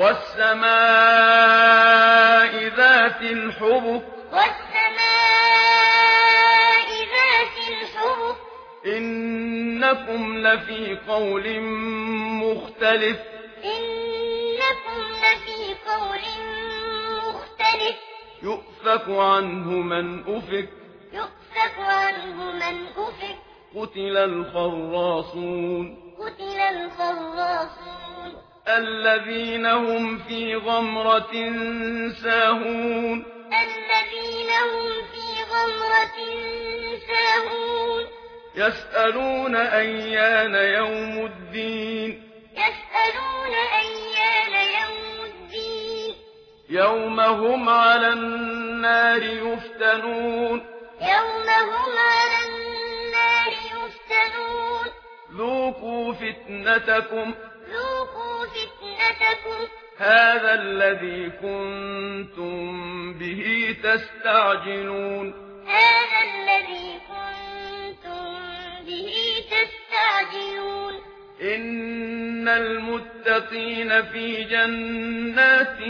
والسماء ذات الحبك. والسماء ذات الحبك. إنكم لفي قول مختلف. إنكم لفي قول مختلف. يؤفك عنه من أفك. يؤفك عنه من أفك. قتل الخراصون. قتل الخراصون. الذين هم في غمرة ساهون. الذين هم في غمرة ساهون. يسألون أيان يوم الدين. يسألون أيان يوم الدين. يوم هم على النار يفتنون. يوم هم على النار يفتنون. ذوقوا فتنتكم. ذوقوا فتنتكم هذا الذي كنتم به تستعجلون هذا الذي كنتم به تستعجلون إن المتقين في جنات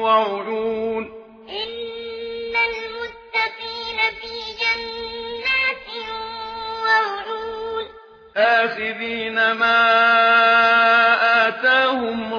وعيون إن المتقين في جنات وعيون آخذين ما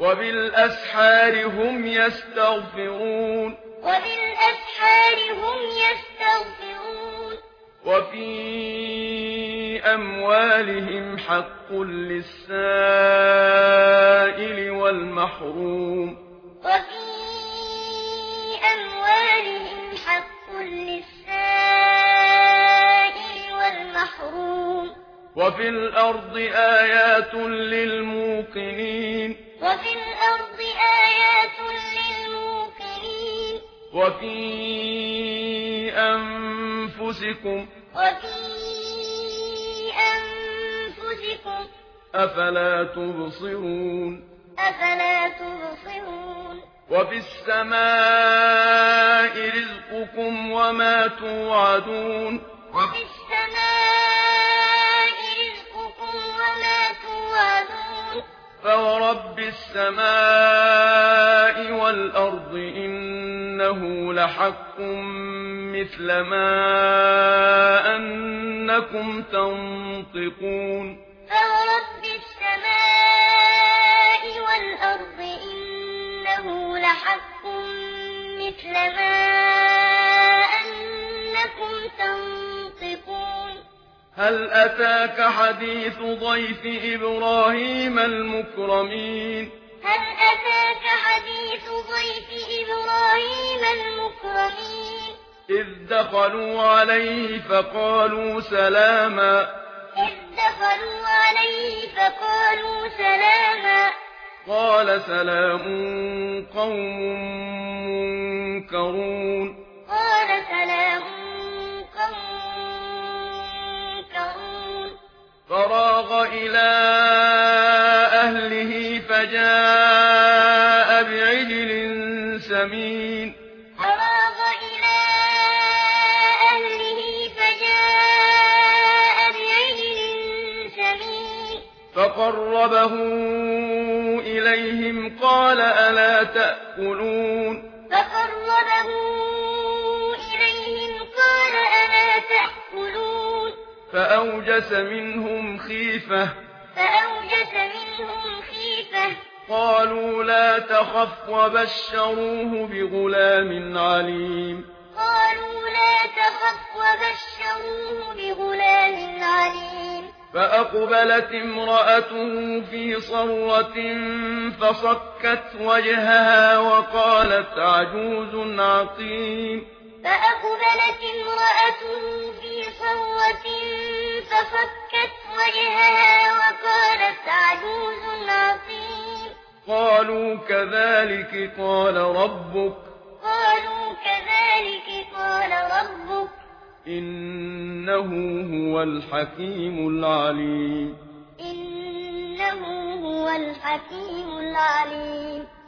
وبالأسحار هم يستغفرون. وبالأسحار هم يستغفرون. وفي أموالهم حق للسائل والمحروم. وفي أموالهم حق للسائل والمحروم. وفي الأرض آيات للموقنين. وفي الأرض آيات للموقنين. وفي أنفسكم وفي أنفسكم. أفلا تبصرون. أفلا تبصرون. وفي السماء رزقكم وما توعدون. رب السماء والأرض إنه لحق مثل ما أنكم تنطقون. فورب السماء والأرض إنه لحق مثل ما أنكم هل أتاك حديث ضيف إبراهيم المكرمين؟ هل أتاك حديث ضيف إبراهيم المكرمين؟ إذ دخلوا عليه فقالوا سلاما. إذ دخلوا عليه فقالوا سلاما. قال سلام قوم منكرون. قال سلام إلى أهله فجاء بعجل سمين. فراغ إلى أهله فجاء بعجل سمين. فقربه إليهم قال ألا تأكلون. فقربه فأوجس منهم خيفة فأوجس منهم خيفة قالوا لا تخف وبشروه بغلام عليم قالوا لا تخف وبشروه بغلام عليم فأقبلت امرأته في صرة فصكت وجهها وقالت عجوز عقيم فأقبلت امرأته في صوة ففكت وجهها وقالت عجوز عقيم. قالوا كذلك قال ربك. قالوا كذلك قال ربك. إنه هو الحكيم العليم. إنه هو الحكيم العليم.